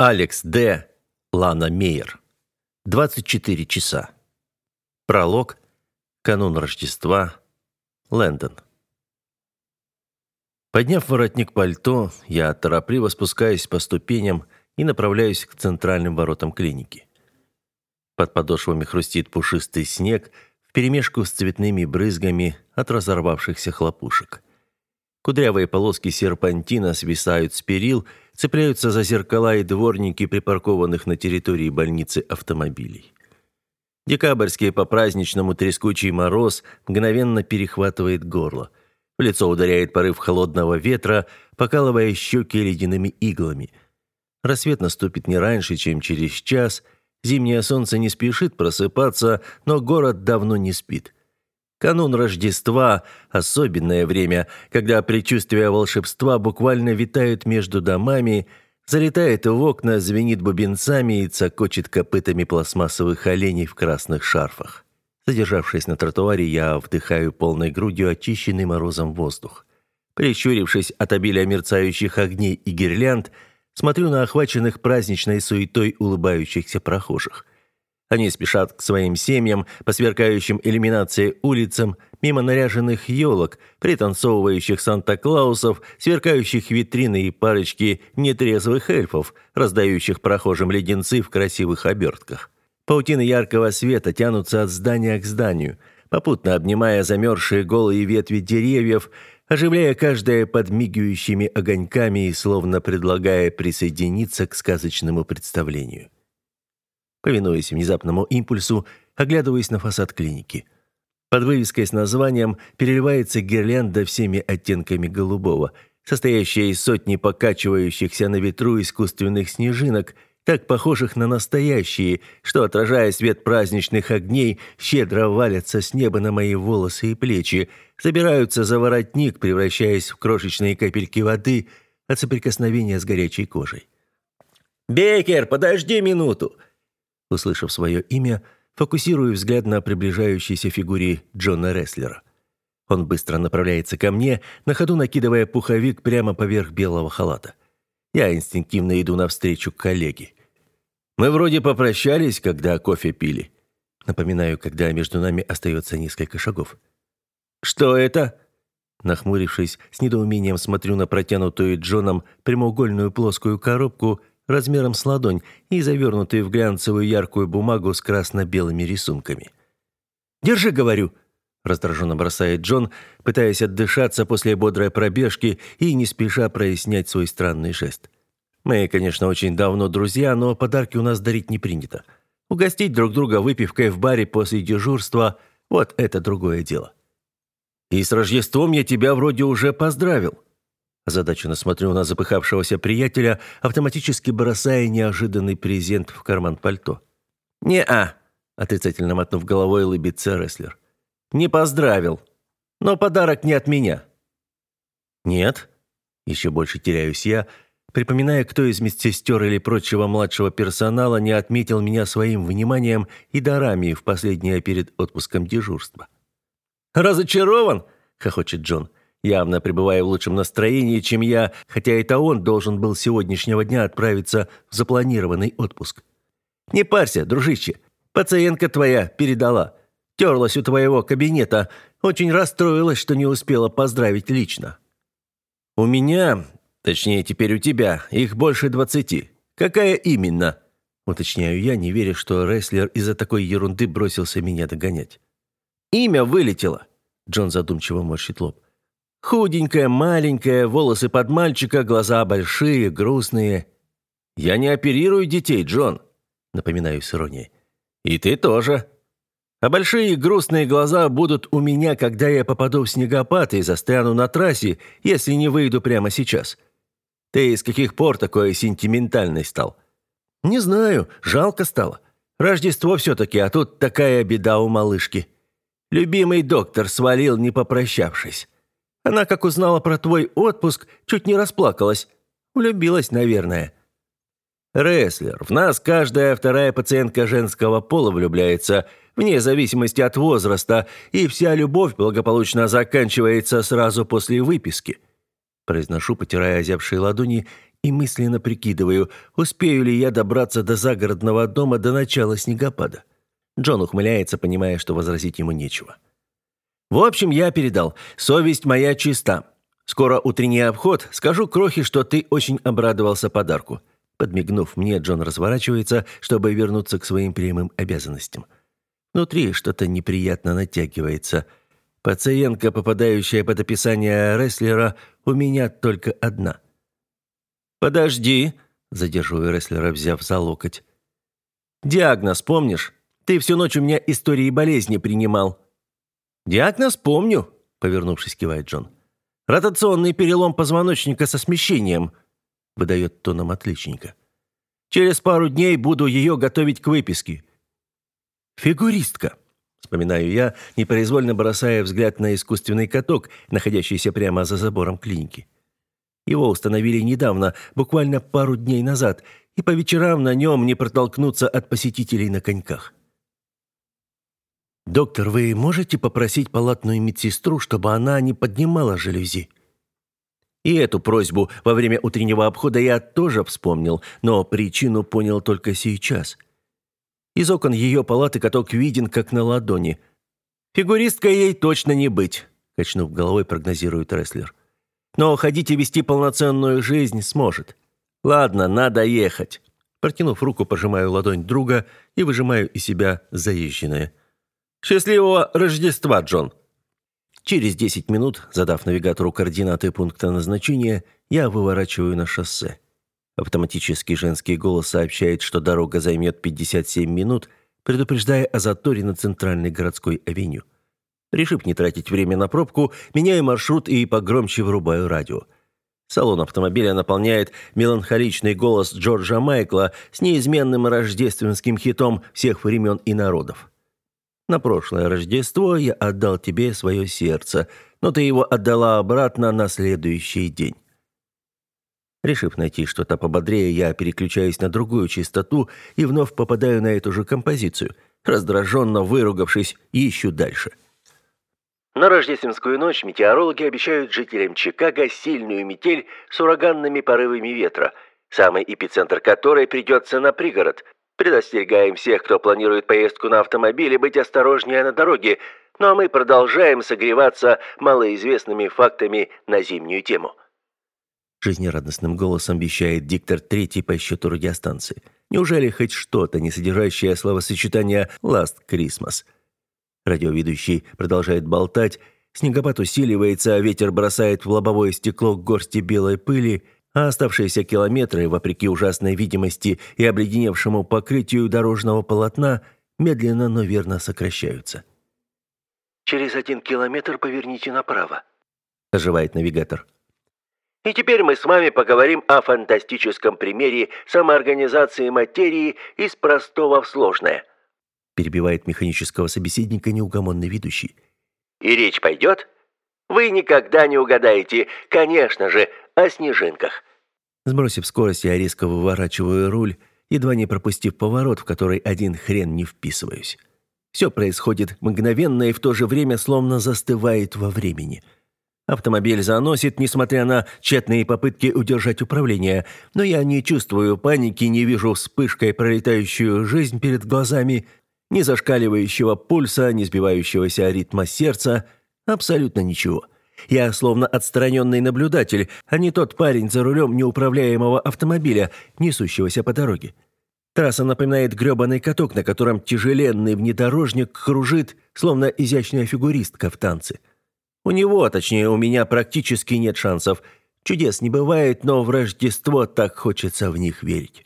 Алекс Д. Лана Мейер. 24 часа. Пролог. Канун Рождества. Лэндон. Подняв воротник пальто, я торопливо спускаюсь по ступеням и направляюсь к центральным воротам клиники. Под подошвами хрустит пушистый снег вперемешку с цветными брызгами от разорвавшихся хлопушек. Кудрявые полоски серпантина свисают с перил, цепляются за зеркала и дворники припаркованных на территории больницы автомобилей. Декабрьский по-праздничному трескучий мороз мгновенно перехватывает горло. В лицо ударяет порыв холодного ветра, покалывая щеки ледяными иглами. Рассвет наступит не раньше, чем через час. Зимнее солнце не спешит просыпаться, но город давно не спит. Канун Рождества – особенное время, когда предчувствия волшебства буквально витают между домами, залетает в окна, звенит бубенцами и цокочет копытами пластмассовых оленей в красных шарфах. Задержавшись на тротуаре, я вдыхаю полной грудью очищенный морозом воздух. Прищурившись от обилия мерцающих огней и гирлянд, смотрю на охваченных праздничной суетой улыбающихся прохожих. Они спешат к своим семьям по сверкающим иллюминацией улицам, мимо наряженных елок, пританцовывающих Санта-Клаусов, сверкающих витрины и парочки нетрезвых эльфов, раздающих прохожим леденцы в красивых обертках. Паутины яркого света тянутся от здания к зданию, попутно обнимая замерзшие голые ветви деревьев, оживляя каждое подмигивающими огоньками и словно предлагая присоединиться к сказочному представлению. Повинуясь внезапному импульсу, оглядываясь на фасад клиники. Под вывеской с названием переливается гирлянда всеми оттенками голубого, состоящая из сотни покачивающихся на ветру искусственных снежинок, так похожих на настоящие, что, отражая свет праздничных огней, щедро валятся с неба на мои волосы и плечи, забираются за воротник, превращаясь в крошечные капельки воды от соприкосновения с горячей кожей. «Бекер, подожди минуту!» Услышав свое имя, фокусирую взгляд на приближающейся фигуре Джона Рестлера. Он быстро направляется ко мне, на ходу накидывая пуховик прямо поверх белого халата. Я инстинктивно иду навстречу коллеге. Мы вроде попрощались, когда кофе пили. Напоминаю, когда между нами остается несколько шагов. «Что это?» Нахмурившись, с недоумением смотрю на протянутую Джоном прямоугольную плоскую коробку размером с ладонь и завернутые в глянцевую яркую бумагу с красно-белыми рисунками. «Держи, говорю!» – раздраженно бросает Джон, пытаясь отдышаться после бодрой пробежки и не спеша прояснять свой странный жест. «Мы, конечно, очень давно друзья, но подарки у нас дарить не принято. Угостить друг друга выпивкой в баре после дежурства – вот это другое дело». «И с Рождеством я тебя вроде уже поздравил», Озадаченно смотрю на запыхавшегося приятеля, автоматически бросая неожиданный презент в карман пальто. «Не-а», – отрицательно мотнув головой, лыбится рестлер. «Не поздравил. Но подарок не от меня». «Нет?» – еще больше теряюсь я, припоминая, кто из медсестер или прочего младшего персонала не отметил меня своим вниманием и дарами в последнее перед отпуском дежурства. «Разочарован?» – хохочет Джон явно пребывая в лучшем настроении, чем я, хотя это он должен был сегодняшнего дня отправиться в запланированный отпуск. «Не парься, дружище, пациентка твоя передала. Терлась у твоего кабинета, очень расстроилась, что не успела поздравить лично». «У меня, точнее теперь у тебя, их больше двадцати. Какая именно?» Уточняю я, не веря, что рестлер из-за такой ерунды бросился меня догонять. «Имя вылетело», — Джон задумчиво морщит лоб. Худенькая, маленькая, волосы под мальчика, глаза большие, грустные. «Я не оперирую детей, Джон», — напоминаю с иронией. «И ты тоже. А большие грустные глаза будут у меня, когда я попаду в снегопад и застряну на трассе, если не выйду прямо сейчас. Ты с каких пор такой сентиментальный стал?» «Не знаю, жалко стало. Рождество все-таки, а тут такая беда у малышки. Любимый доктор свалил, не попрощавшись». Она, как узнала про твой отпуск, чуть не расплакалась. Влюбилась, наверное». «Рестлер, в нас каждая вторая пациентка женского пола влюбляется, вне зависимости от возраста, и вся любовь благополучно заканчивается сразу после выписки». Произношу, потирая озябшие ладони, и мысленно прикидываю, успею ли я добраться до загородного дома до начала снегопада. Джон ухмыляется, понимая, что возразить ему нечего. В общем, я передал. Совесть моя чиста. Скоро утренний обход. Скажу Крохе, что ты очень обрадовался подарку. Подмигнув мне, Джон разворачивается, чтобы вернуться к своим прямым обязанностям. Внутри что-то неприятно натягивается. Пациентка, попадающая под описание рестлера, у меня только одна. «Подожди», — задерживаю рестлера, взяв за локоть. «Диагноз помнишь? Ты всю ночь у меня истории болезни принимал». «Диагноз помню», — повернувшись, кивает Джон. «Ротационный перелом позвоночника со смещением», — выдает тоном отличника. «Через пару дней буду ее готовить к выписке». «Фигуристка», — вспоминаю я, непроизвольно бросая взгляд на искусственный каток, находящийся прямо за забором клиники. Его установили недавно, буквально пару дней назад, и по вечерам на нем не протолкнуться от посетителей на коньках. «Доктор, вы можете попросить палатную медсестру, чтобы она не поднимала жалюзи?» И эту просьбу во время утреннего обхода я тоже вспомнил, но причину понял только сейчас. Из окон ее палаты каток виден, как на ладони. «Фигуристкой ей точно не быть», — качнув головой, прогнозирует рестлер но ходить и вести полноценную жизнь сможет. Ладно, надо ехать. Протянув руку, пожимаю ладонь друга и выжимаю из себя заезженное. «Счастливого Рождества, Джон!» Через 10 минут, задав навигатору координаты пункта назначения, я выворачиваю на шоссе. Автоматический женский голос сообщает, что дорога займет 57 минут, предупреждая о заторе на центральной городской авеню. Решив не тратить время на пробку, меняю маршрут и погромче вырубаю радио. Салон автомобиля наполняет меланхоличный голос Джорджа Майкла с неизменным рождественским хитом всех времен и народов. На прошлое Рождество я отдал тебе свое сердце, но ты его отдала обратно на следующий день. Решив найти что-то пободрее, я переключаюсь на другую частоту и вновь попадаю на эту же композицию, раздраженно выругавшись, ищу дальше. — на рождественскую ночь метеорологи обещают жителям Чикаго сильную метель с ураганными порывами ветра, самый эпицентр которой придется на пригород. Предостерегаем всех, кто планирует поездку на автомобиле, быть осторожнее на дороге, ну а мы продолжаем согреваться малоизвестными фактами на зимнюю тему. Жизнерадостным голосом вещает диктор третьей по счету радиостанции. Неужели хоть что-то, не содержащее словосочетание «Last Christmas»? Радиоведущий продолжает болтать, снегопад усиливается, а ветер бросает в лобовое стекло горсти белой пыли, а оставшиеся километры, вопреки ужасной видимости и обледеневшему покрытию дорожного полотна, медленно, но верно сокращаются. «Через один километр поверните направо», – оживает навигатор. И теперь мы с вами поговорим о фантастическом примере самоорганизации материи из простого в сложное – перебивает механического собеседника неугомонный ведущий. «И речь пойдет? Вы никогда не угадаете, конечно же, о снежинках». Сбросив скорость, я резко выворачиваю руль, едва не пропустив поворот, в который один хрен не вписываюсь. Все происходит мгновенно и в то же время словно застывает во времени. Автомобиль заносит, несмотря на тщетные попытки удержать управление, но я не чувствую паники, не вижу вспышкой пролетающую жизнь перед глазами – ни зашкаливающего пульса, ни сбивающегося ритма сердца, абсолютно ничего. Я словно отстраненный наблюдатель, а не тот парень за рулем неуправляемого автомобиля, несущегося по дороге. Трасса напоминает грёбаный каток, на котором тяжеленный внедорожник кружит, словно изящная фигуристка в танце. У него, точнее, у меня практически нет шансов. Чудес не бывает, но в Рождество так хочется в них верить.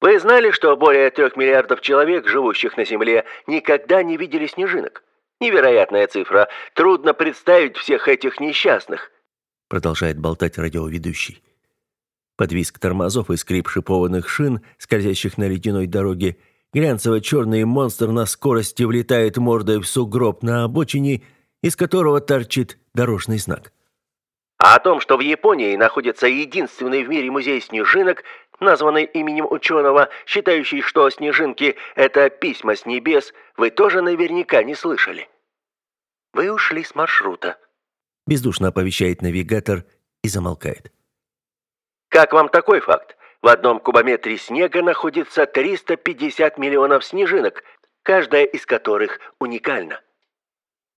Вы знали, что более трех миллиардов человек, живущих на Земле, никогда не видели снежинок? Невероятная цифра. Трудно представить всех этих несчастных. Продолжает болтать радиоведущий. Под визг тормозов и скрип шипованных шин, скользящих на ледяной дороге, глянцево-черный монстр на скорости влетает мордой в сугроб на обочине, из которого торчит дорожный знак. А о том, что в Японии находится единственный в мире музей снежинок, названный именем ученого, считающий, что снежинки – это письма с небес, вы тоже наверняка не слышали. Вы ушли с маршрута. Бездушно оповещает навигатор и замолкает. Как вам такой факт? В одном кубометре снега находится 350 миллионов снежинок, каждая из которых уникальна.